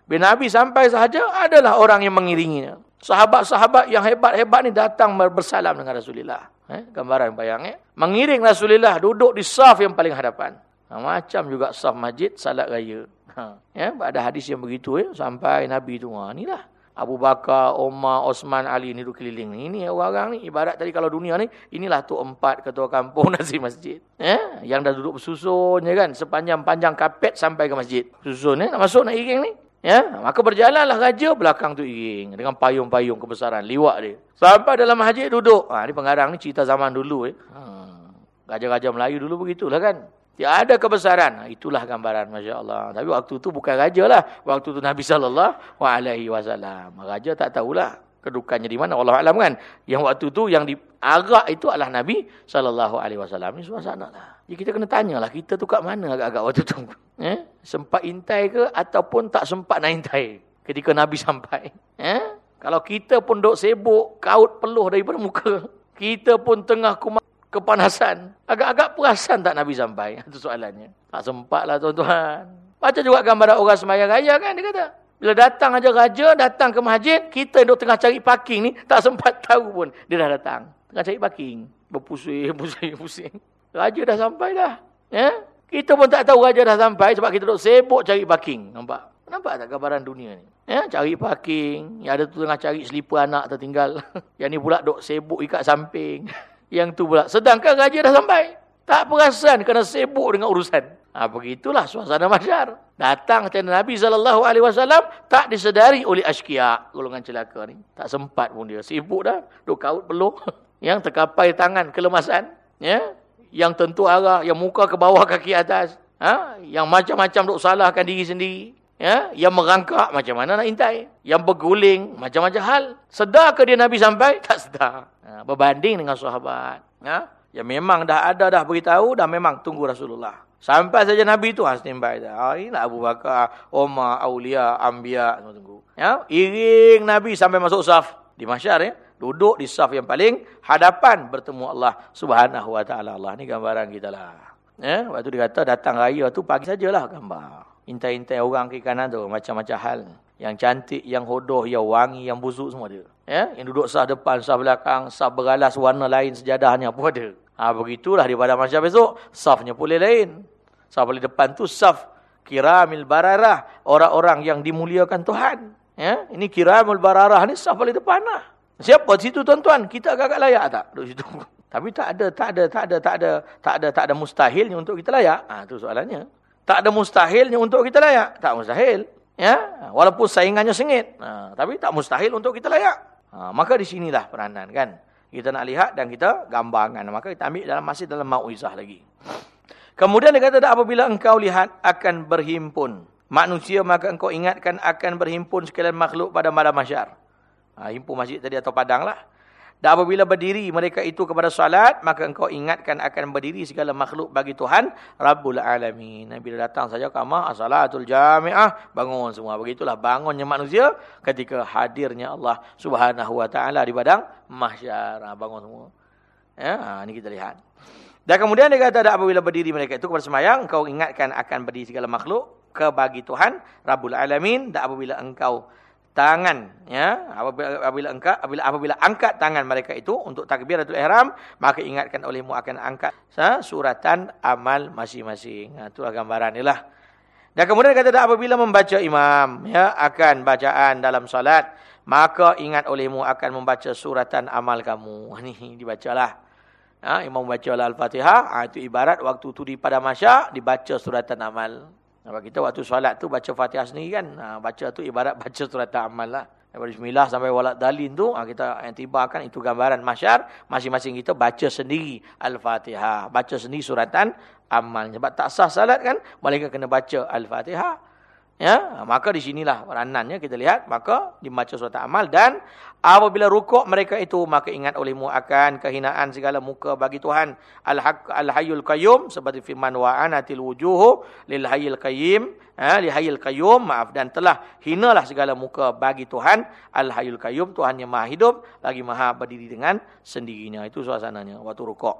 Bila Nabi sampai sahaja, adalah orang yang mengiringinya. Sahabat-sahabat yang hebat-hebat ni datang bersalam dengan Rasulullah. Eh, gambaran bayang eh. Mengiring Rasulullah duduk di saf yang paling hadapan. Ha, macam juga saf masjid, salat raya. Ha, ya, ada hadis yang begitu eh. Sampai Nabi tu. Ha, inilah. Abu Bakar, Omar, Osman, Ali ni duduk keliling ni. Ini orang ni ibarat tadi kalau dunia ni inilah tu empat ketua kampung nasi masjid. Eh, yang dah duduk bersusun ya kan sepanjang-panjang kapet sampai ke masjid. Susun eh nak masuk nak iring ni. Ya, maka berjalanlah raja belakang tu iring dengan payung-payung kebesaran liwak dia. Sampai dalam masjid duduk. Ha, ni pengarang ni cerita zaman dulu eh. Ha, raja-raja Melayu dulu begitulah kan. Tidak ada kebesaran. Ha, itulah gambaran Masya Allah. Tapi waktu tu bukan raja lah. Waktu tu Nabi SAW. Raja tak tahulah kedukannya di mana. Allah Alam kan. Yang waktu tu yang diarak itu adalah Nabi SAW. Ini suasana lah. Jadi kita kena tanyalah kita tu kat mana agak-agak waktu tu. Eh? Sempat intai ke ataupun tak sempat nak intai ketika Nabi sampai. Eh? Kalau kita pun duk sibuk, kaut peluh daripada muka. Kita pun tengah kumat kepanasan. Agak-agak perasan tak Nabi sampai? Itu soalannya. Tak sempat lah tuan-tuan. Baca juga gambar orang semayang raya kan dia kata. Bila datang aja raja, datang ke masjid, kita duk tengah cari parking ni, tak sempat tahu pun dia dah datang. Tengah cari parking. Berpusing, pusing, pusing. Raja dah sampai dah. Ya? Kita pun tak tahu raja dah sampai sebab kita duduk sibuk cari parking. Nampak? Nampak tak gambaran dunia ni? Ya, cari parking. Yang ada tu tengah cari selipar anak tertinggal. Yang ni pula duk sibuk ikat samping. Yang tu pula. Sedangkan raja dah sampai. Tak perasan kerana sibuk dengan urusan. Ha, begitulah suasana masyar. Datang kepada Nabi SAW tak disedari oleh askia golongan celaka ni. Tak sempat pun dia. Sibuk dah. Duk kaut peluh. Yang terkapai tangan kelemasan. Ya yang tentu arah, yang muka ke bawah kaki atas. Ha? Yang macam-macam duk salahkan diri sendiri. Ya? Yang merangkak, macam mana nak intai. Yang berguling, macam-macam hal. Sedar ke dia Nabi sampai? Tak sedar. Ha? Berbanding dengan sahabat. Ha? Yang memang dah ada, dah beritahu, dah memang tunggu Rasulullah. Sampai saja Nabi tu ha, standby dah. Ha, inilah Abu Bakar, Omar, Aulia, Ambia. Tunggu, tunggu. Ya? Iring Nabi sampai masuk saf. Di masyar ya duduk di saf yang paling hadapan bertemu Allah Subhanahu wa taala. Allah ni gambaran kita lah. Ya, waktu dia kata datang raya tu pagi sajalah gambar. Intai-intai orang ke kanan tu macam-macam hal. Yang cantik, yang hodoh, yang wangi, yang busuk semua dia. Ya, yang duduk saf depan, saf belakang, saf beralas warna lain sejadahnya pun ada. Ha, begitulah di pada masyarakat besok, safnya boleh lain. Saf paling depan tu saf kiramil bararah, orang-orang yang dimuliakan Tuhan. Ya, ini kiramul bararah ni saf paling depan lah. Siapa di situ tuan-tuan? Kita agak-agak layak tak duduk situ? Tapi tak ada, tak ada, tak ada, tak ada, tak ada, tak ada mustahilnya untuk kita layak. Ah ha, tu soalannya. Tak ada mustahilnya untuk kita layak. Tak mustahil. Ya, walaupun saingannya sengit. Ha, tapi tak mustahil untuk kita layak. Ha, maka di sinilah peranan kan. Kita nak lihat dan kita gambarkan. Maka kita ambil dalam masih dalam mauizah lagi. Kemudian dia kata apabila engkau lihat akan berhimpun manusia maka engkau ingatkan akan berhimpun sekalian makhluk pada malam mahsyar. Ha, himpun masjid tadi atau padang lah. Dan apabila berdiri mereka itu kepada salat, maka engkau ingatkan akan berdiri segala makhluk bagi Tuhan, Rabbul Alamin. Bila datang saja kamar, as-salatul jami'ah, bangun semua. Begitulah bangunnya manusia ketika hadirnya Allah subhanahu wa ta'ala di badang mahsyar. Bangun semua. Ya, ini kita lihat. Dan kemudian dia kata, apabila berdiri mereka itu kepada semayang, engkau ingatkan akan berdiri segala makhluk ke bagi Tuhan, Rabbul Alamin. Dan apabila engkau tangan ya. Apabila apabila angkat apabila apabila angkat tangan mereka itu untuk takbiratul ihram maka ingatkan olehmu akan angkat ha, suratan amal masing-masing. Ha, itulah gambaran inilah dan kemudian kata apabila membaca imam ya akan bacaan dalam solat maka ingat olehmu akan membaca suratan amal kamu. Ini dibacalah. Ha, imam membaca al-fatihah. Ha, itu ibarat waktu tu di pada masya dibaca suratan amal kalau kita waktu solat tu baca Fatihah sendiri kan. Ha, baca tu ibarat baca surat amal lah. Daripada bismillah sampai walad dalin tu. Ha, kita yang tibakan itu gambaran masyar. Masing-masing kita baca sendiri Al-Fatihah. Baca sendiri suratan amal. Sebab tak sah salat kan. Mereka kena baca Al-Fatihah. Ya, maka di sinilah peranannya kita lihat. Maka dibaca surat amal dan apabila rukuk mereka itu maka ingat olehmu akan kehinaan segala muka bagi Tuhan. Al-haq al-hayyul qayyum seperti firman wa anatil wujuhu lil hayyil qayyim. Ha, li hayyil qayyum maaf. Dan telah hinalah segala muka bagi Tuhan. Al-hayyul qayyum Tuhan yang maha hidup lagi maha berdiri dengan sendirinya. Itu suasananya waktu rukuk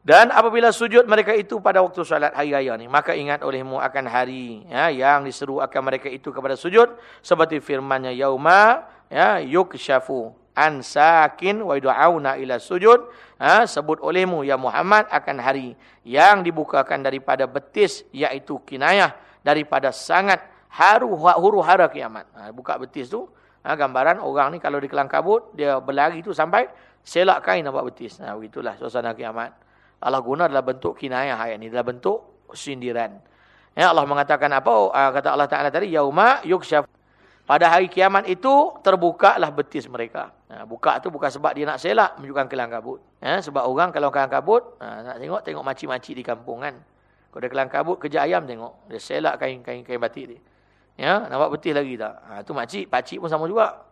dan apabila sujud mereka itu pada waktu salat hari raya ni, maka ingat olehmu akan hari ya, yang diseru akan mereka itu kepada sujud seperti firman-Nya yauma ya yukshafu an sakin wa yud'auna ila sujud ha, sebut olehmu ya Muhammad akan hari yang dibukakan daripada betis iaitu kinayah daripada sangat haru huru hara kiamat. Ha, buka betis tu ha, gambaran orang ni kalau di kelang kabut dia berlari tu sampai selak kain nampak betis. Nah ha, begitulah suasana kiamat. Allah guna dalam bentuk kinayah ayat ini dalam bentuk sindiran. Ya Allah mengatakan apa? Uh, kata Allah Taala tadi yauma yukshaf. Pada hari kiamat itu terbukalah betis mereka. Ha, buka tu bukan sebab dia nak selak menunjukkan kelang kabut. Ya, sebab orang kalau kelang kabut ha, nak tengok tengok maci-maci di kampung kan. Kalau dia kelang kabut kerja ayam tengok. Dia selak kain-kain kain batik dia. Ya, nampak betis lagi tak? Ha, tu makcik, pakcik pun sama juga.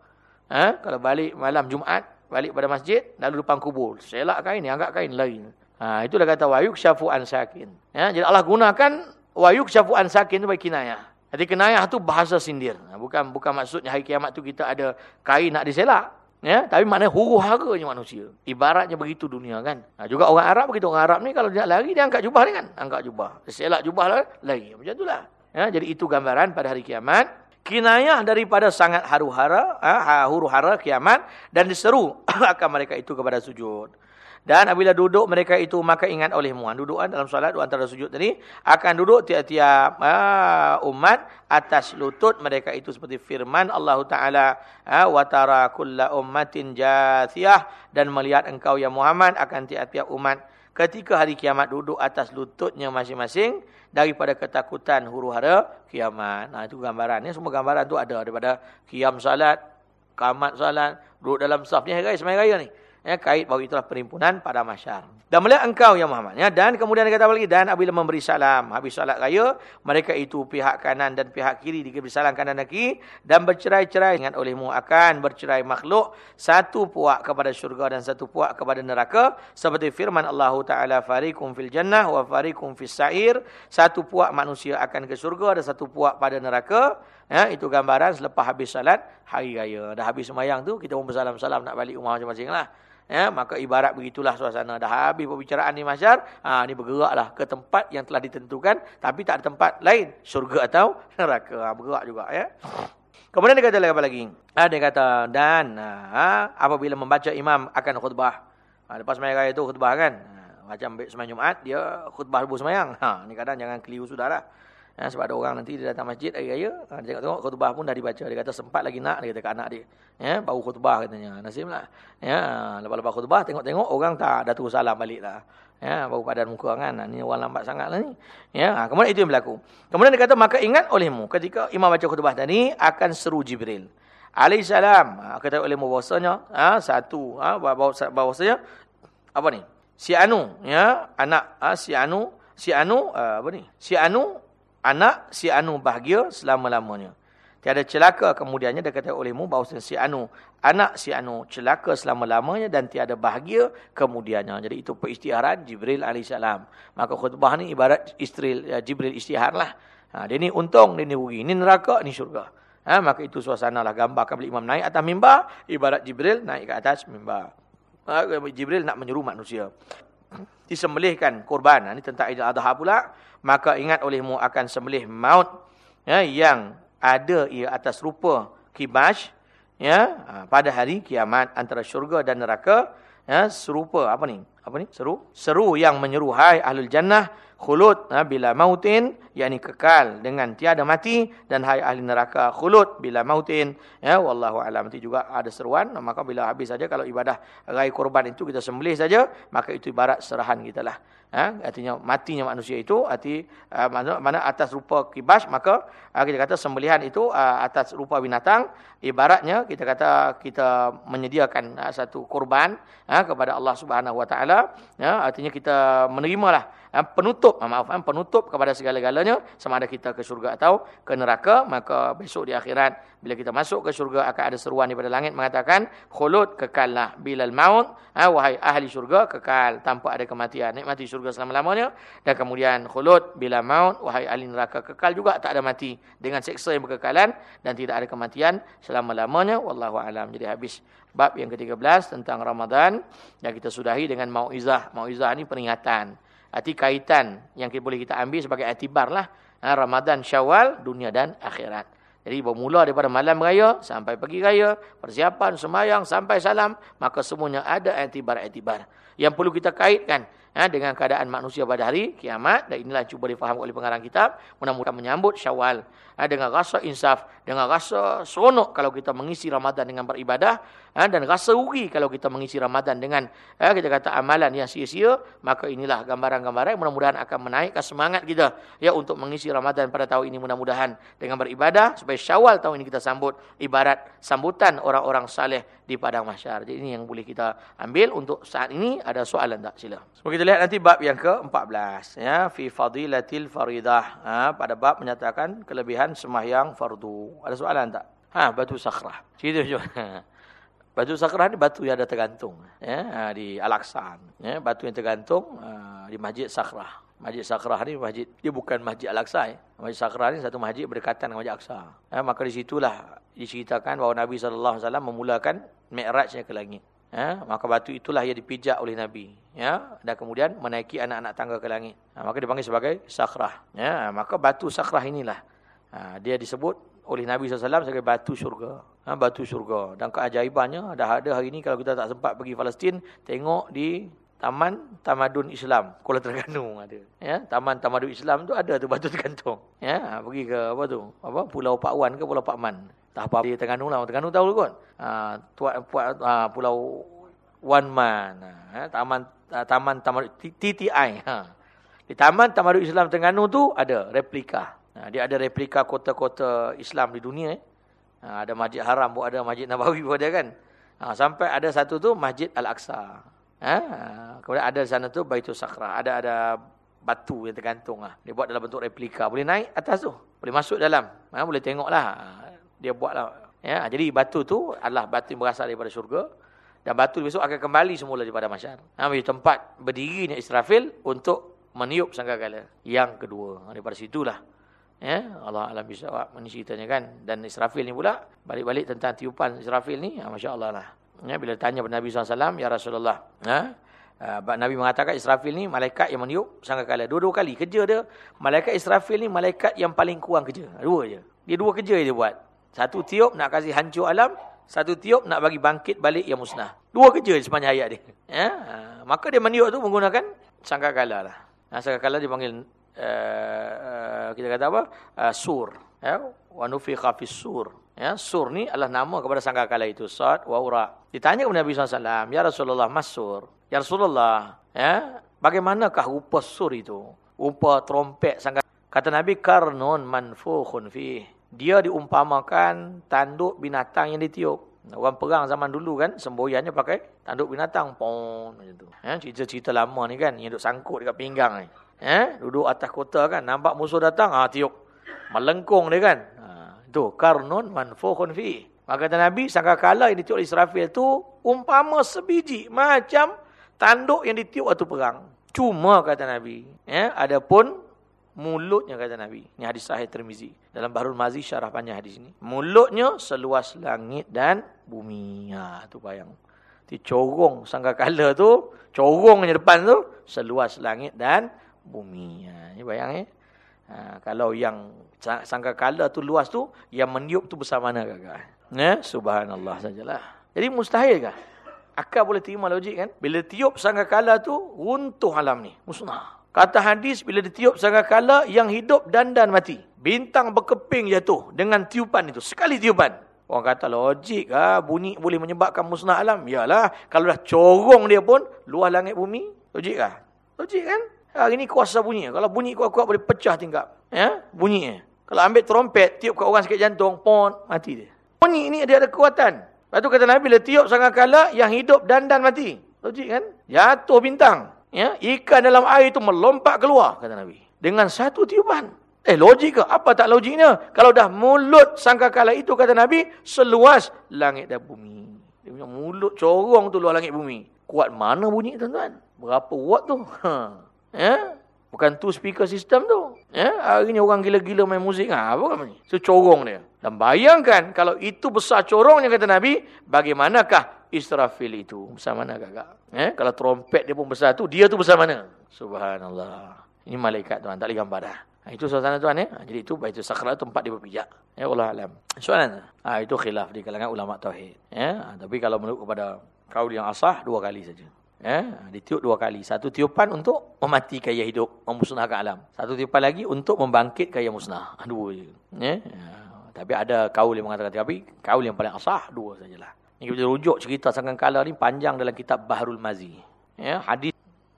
Ha, kalau balik malam Jumaat, balik pada masjid, lalu depan kubur. Selak kain ni, angkat kain lagi. Ha, itulah kata wayuk syafu'an sakin. Ya, jadi Allah gunakan wayuk syafu'an sakin itu bagi kinayah. Jadi kinayah itu bahasa sindir. Ha, bukan bukan maksudnya hari kiamat tu kita ada kain nak diselak. Ya, tapi maknanya huru haranya manusia. Ibaratnya begitu dunia kan. Ha, juga orang Arab begitu. Orang Arab ni kalau dia lari, dia angkat jubah ni kan. Angkat jubah. Selak jubah lah, lari. Macam itulah. Ya, jadi itu gambaran pada hari kiamat. Kinayah daripada sangat haru-hara, ha, huru-hara kiamat. Dan diseru akan mereka itu kepada sujud. Dan apabila duduk mereka itu maka ingat oleh muan. Duduk dalam solat antara sujud tadi akan duduk tiap-tiap uh, umat atas lutut mereka itu seperti firman Allah Taala uh, wa tara kulla ummatin jathiyah dan melihat engkau ya Muhammad akan tiap-tiap umat ketika hari kiamat duduk atas lututnya masing-masing daripada ketakutan huru-hara kiamat. Nah itu gambarannya semua gambaran tu ada daripada kiam salat, kamat salat, duduk dalam saf ni hari raya sembahyang raya ni ya, kait bahawa itulah perhimpunan pada masyar. Dan melihat engkau ya Muhammad. Ya, dan kemudian dia kata lagi, dan apabila memberi salam, habis salat raya, mereka itu pihak kanan dan pihak kiri diberi salam kanan dan kiri, dan bercerai-cerai dengan olehmu. Akan bercerai makhluk, satu puak kepada syurga dan satu puak kepada neraka, seperti firman Allah Ta'ala, farikum fil jannah wa farikum fil sa'ir, satu puak manusia akan ke syurga dan satu puak pada neraka, Ya, itu gambaran selepas habis salat hari raya. Dah habis semayang tu, kita pun bersalam-salam nak balik rumah masing-masing lah. Ya, maka ibarat begitulah suasana. Dah habis perbicaraan di masyar, ha, ni bergeraklah ke tempat yang telah ditentukan. Tapi tak ada tempat lain, syurga atau neraka. Ha, bergerak juga. ya. Kemudian dia kata lagi apa lagi? Ha, dia kata, dan ha, apabila membaca imam akan khutbah. Ha, lepas semayang raya tu khutbah kan? Ha, macam semayang Jumaat, dia khutbah dulu semayang. Ha, ni kadang jangan keliru sudah lah. Ya, sebab ada orang nanti dia datang masjid hari raya, ha, dia tengok khutbah pun dah dibaca. Dia kata sempat lagi nak, dia kata ke anak dia. Ya, baru khutbah katanya. Nasiblah. Ya, lepas-lepas khutbah tengok-tengok orang tak dah terus salam balik lah. Ya, baru padan muka kan. Ni orang lambat sangatlah ni. Ya, ha, kemudian itu yang berlaku. Kemudian dia kata maka ingat olehmu ketika imam baca khutbah tadi akan seru Jibril. Alaihissalam. Kata olehmu bahasanya, ha, satu, ha, bahasanya apa ni? Si Anu, ya, anak ha, si Anu, si Anu, uh, apa ni? Si Anu anak si Anu bahagia selama-lamanya. Tiada celaka kemudiannya dia kata olehmu bahawa si Anu, anak si Anu celaka selama-lamanya dan tiada bahagia kemudiannya. Jadi itu peristiharan Jibril AS. Maka khutbah ni ibarat istri ya, Jibril istihar lah. Ha, dia ni untung, dia ni rugi. Ini neraka, ini syurga. Ha, maka itu suasana lah gambar kabel imam naik atas mimbar. Ibarat Jibril naik ke atas mimbar. Ha, Jibril nak menyuruh manusia. Disembelihkan korban. Ha, ini tentang Idul Adha pula maka ingat olehmu akan sembelih maut ya, yang ada ia atas rupa kibash ya, ha, pada hari kiamat antara syurga dan neraka ya, serupa apa ni? Apa ni? Seru? Seru yang menyeru hai ahlul jannah khulud ha, bila mautin yakni kekal dengan tiada mati dan hai ahli neraka khulud bila mautin. Ya wallahu alam. Nanti juga ada seruan maka bila habis saja kalau ibadah raya korban itu kita sembelih saja maka itu ibarat serahan kita lah. Ha, artinya matinya manusia itu arti uh, mana, atas rupa kibas maka uh, kita kata sembelihan itu uh, atas rupa binatang ibaratnya kita kata kita menyediakan uh, satu korban uh, kepada Allah Subhanahu wa taala. Ya artinya kita menerimalah penutup. Ha, maaf ha, penutup kepada segala-galanya. Sama ada kita ke syurga atau ke neraka maka besok di akhirat bila kita masuk ke syurga akan ada seruan daripada langit mengatakan khulud kekallah bilal maut. Ha, wahai ahli syurga kekal tanpa ada kematian. Nikmati syurga selama-lamanya. Dan kemudian khulud bila maut wahai ahli neraka kekal juga tak ada mati. Dengan seksa yang berkekalan dan tidak ada kematian selama-lamanya. Wallahu alam. Jadi habis bab yang ke-13 tentang Ramadan yang kita sudahi dengan mauizah. Mauizah ni peringatan Arti kaitan yang kita boleh kita ambil sebagai atibar lah. Ha, Ramadan, Syawal, dunia dan akhirat. Jadi bermula daripada malam raya sampai pagi raya, persiapan, semayang, sampai salam. Maka semuanya ada atibar-atibar. Yang perlu kita kaitkan ha, dengan keadaan manusia pada hari kiamat. Dan inilah cuba difaham oleh pengarang kitab. Mudah-mudahan menyambut syawal. Ha, dengan rasa insaf, dengan rasa seronok kalau kita mengisi Ramadan dengan beribadah ha, dan rasa rugi kalau kita mengisi Ramadan dengan ha, kita kata amalan yang sia-sia maka inilah gambaran-gambaran mudah-mudahan akan menaikkan semangat kita ya untuk mengisi Ramadan pada tahun ini mudah-mudahan dengan beribadah supaya Syawal tahun ini kita sambut ibarat sambutan orang-orang saleh di padang mahsyar. Jadi ini yang boleh kita ambil untuk saat ini ada soalan tak sila. Semoga lihat nanti bab yang ke-14 ya fi fadilatil faridah ha, pada bab menyatakan kelebihan sembahyang fardu. Ada soalan tak? Ha batu sakrah. Cerita jom. Batu sakrah ni batu yang ada tergantung ya, ha, di Al-Aqsa. Ya, batu yang tergantung uh, di Masjid Sakrah. Masjid Sakrah ni masjid dia bukan Masjid Al-Aqsa. Ya. Masjid Sakrah ni satu masjid berdekatan dengan Masjid Al-Aqsa. Ya, maka di situlah diceritakan bahawa Nabi SAW memulakan Mi'rajnya ke langit. Ya, maka batu itulah yang dipijak oleh Nabi. Ya, dan kemudian menaiki anak-anak tangga ke langit. Ya, maka dipanggil sebagai Sakrah. Ya, maka batu Sakrah inilah. Ha, dia disebut oleh Nabi SAW sebagai batu syurga. Ha, batu syurga. Dan keajaibannya, dah ada hari ini kalau kita tak sempat pergi Palestin, tengok di Taman Tamadun Islam, Kuala Terengganu ada. Ya, Taman Tamadun Islam tu ada tu batu tergantung. Ya, ha, pergi ke apa tu? Apa Pulau Pak Wan ke Pulau Pak Man? Tak apa di Terengganu lah. Terengganu tahu kot. Ha, tuat, puat, ha, Pulau Wan Man. Ha, taman ha, Taman Tamadun TTI. Ha. Di Taman Tamadun Islam Terengganu tu ada replika. Ha, dia ada replika kota-kota Islam di dunia. Eh. Ha, ada Masjid Haram pun ada, Masjid Nabawi pun ada kan. Ha, sampai ada satu tu Masjid Al-Aqsa. Ha, kemudian ada sana tu Baitul Sakra. Ada ada batu yang tergantung. Ha. Dia buat dalam bentuk replika. Boleh naik atas tu. Boleh masuk dalam. Ha, boleh tengok lah. Dia buat lah. Ya, jadi batu tu adalah batu yang berasal daripada syurga. Dan batu besok akan kembali semula daripada masyarakat. Ha, tempat berdirinya Israfil untuk meniup sangkakala. Yang kedua. Ha, daripada situlah. Ya, Allah alam bisawab menceritakan kan dan Israfil ni pula balik-balik tentang tiupan Israfil ni, ha, masya-Allah lah. Ya, bila tanya kepada Nabi SAW, ya Rasulullah, ha? Uh, Nabi mengatakan Israfil ni malaikat yang meniup sangkakala. Dua-dua kali kerja dia, malaikat Israfil ni malaikat yang paling kurang kerja. Dua je. Dia dua kerja dia buat. Satu tiup nak kasih hancur alam, satu tiup nak bagi bangkit balik yang musnah. Dua kerja sepanjang hayat dia. Ya? Maka dia meniup tu menggunakan sangkakala lah. Nah, sangkakala dipanggil uh, kita kata apa? Uh, sur. Ya, wa nufikha fis sur. Ya, sur ni adalah nama kepada sangkakala itu, sad wa ura. Ditanya kepada Nabi SAW, "Ya Rasulullah, masur." "Ya Rasulullah, ya, bagaimanakah rupa sur itu?" Rupa trompet sangka Kata Nabi, "Karnun manfukhun fi." Dia diumpamakan tanduk binatang yang ditiup. Orang perang zaman dulu kan, semboyannya pakai tanduk binatang. Pon, macam tu. Ya, cerita-cerita lama ni kan, yang duk sangkut dekat pinggang ni. Eh, duduk atas kota kan, nampak musuh datang, ah tiup. Melengkung dia kan. Ha, itu karnun manfukhun fi. Maka kata Nabi, sangkakala yang ditiup Israfil tu umpama sebiji macam tanduk yang ditiup waktu perang. Cuma kata Nabi, ya, adapun mulutnya kata Nabi. Ini hadis sahih Tirmizi. Dalam Bahrul Mazi syarah panjang hadis ini. Mulutnya seluas langit dan bumi. Ha, tu bayang. Ti corong sangkakala tu, corongnya depan tu seluas langit dan bumi. Ha, ni bayang eh. Ha, kalau yang sangka kala tu luas tu, yang meniup tu besar mana kakak? Ya, subhanallah sajalah. Jadi mustahil kah? Akal boleh terima logik kan? Bila tiup sangka kala tu, runtuh alam ni. Musnah. Kata hadis, bila ditiup sangka kala, yang hidup dan dan mati. Bintang berkeping jatuh dengan tiupan itu. Sekali tiupan. Orang kata logik ah bunyi boleh menyebabkan musnah alam. Yalah, kalau dah corong dia pun luar langit bumi, logik kah? Logik kan? Hari ni kuasa bunyi. Kalau bunyi kuat-kuat boleh pecah tingkap. Ya? Bunyi. Kalau ambil trompet, tiup kat orang sikit jantung, pon, mati dia. Bunyi ni dia ada kekuatan. Lepas tu kata Nabi, bila tiup sangat kala, yang hidup dan dan mati. Logik kan? Jatuh bintang. Ya, ikan dalam air itu melompat keluar kata Nabi. Dengan satu tiupan. Eh logik ke? Apa tak logiknya? Kalau dah mulut sangkakala itu kata Nabi seluas langit dan bumi. Dia punya mulut corong tu luar langit bumi. Kuat mana bunyi tuan-tuan? Berapa watt tu? Ha. Ya? Bukan tu speaker system tu. Ya? Hari ni orang gila-gila main muzik. Ha, apa namanya? So, corong dia. Dan bayangkan kalau itu besar corongnya kata Nabi, bagaimanakah Israfil itu? Besar mana kakak? Ya? Kalau trompet dia pun besar tu, dia tu besar mana? Subhanallah. Ini malaikat tuan, tak boleh gambar dah. Ha, itu suasana tuan ya. Ha, jadi itu itu sakral tempat dia berpijak. Ya Allah alam. Soalan. Ha, itu khilaf di kalangan ulama tauhid. Ya, ha, tapi kalau menurut kepada kaul yang asah dua kali saja. Ya, ditiup dua kali. Satu tiupan untuk mematikan yang hidup, memusnahkan alam. Satu tiupan lagi untuk membangkitkan yang musnah. Dua je. Ya. Tapi ada kaul yang mengatakan tapi kaul yang paling asah dua sajalah. Ini kita rujuk cerita sangkakala ni panjang dalam kitab Bahrul Mazi. Ya, hadis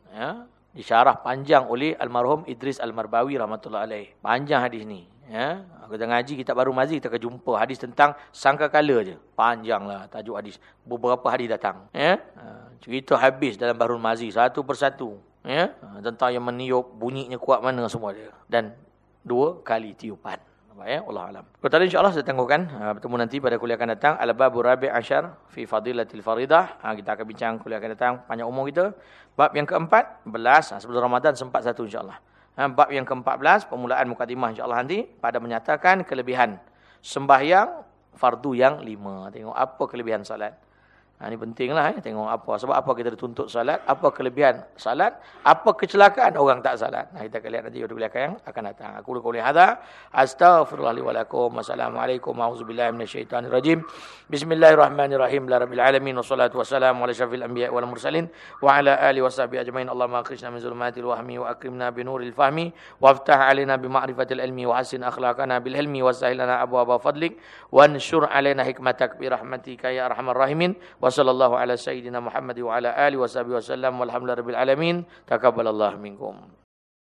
ya, disyarah panjang oleh almarhum Idris Al-Marbawi rahmatullah alaih. Panjang hadis ni. Ya, kita ngaji kitab Bahrul Mazi kita akan jumpa hadis tentang sangkakala je. Panjanglah tajuk hadis. Beberapa hadis datang. Ya. Ha cerita habis dalam Bahrul Mazi satu persatu ya ha, tentang yang meniup bunyinya kuat mana semua dia dan dua kali tiupan ya Allah alam. Kita insyaallah saya tangguhkan ha, bertemu nanti pada kuliah akan datang al-babur rabi' asyar fi fadilatil faridah. Ha, kita akan bincang kuliah akan datang panjang umur kita. Bab yang keempat belas ha, sebelum Ramadan sempat satu insyaallah. Ha, bab yang keempat belas permulaan mukadimah insyaallah nanti pada menyatakan kelebihan sembahyang fardu yang lima. Tengok apa kelebihan solat. Ha, ini pentinglah eh. tengok apa. Sebab apa kita dituntut salat, apa kelebihan salat, apa kecelakaan orang tak salat. Nah, kita akan lihat nanti di belakang yang akan datang. Aku lakukan oleh hadha. Astaghfirullahaladzim. Wassalamualaikum warahmatullahi wabarakatuh. Bismillahirrahmanirrahim. La rabbil alamin. Wassalatu wassalamu ala syafil anbiya wal mursalin. Wa ala ali wa sahbihi ajmain. Allahumma akhrishna min zulmatil wahmi wa akrimna binuril fahmi. Wa aftah alina bima'rifatil ilmi wa asin akhlaqana bil hilmi wa sahilana abu abu fadlik. Wa ansyur alina hikmatak bi rahmatika ya arhamar rahimin. Wa sallallahu ala sayyidina Muhammad wa ala alihi wasallam walhamdulillahi rabbil alamin. Takabbalallahu minkum.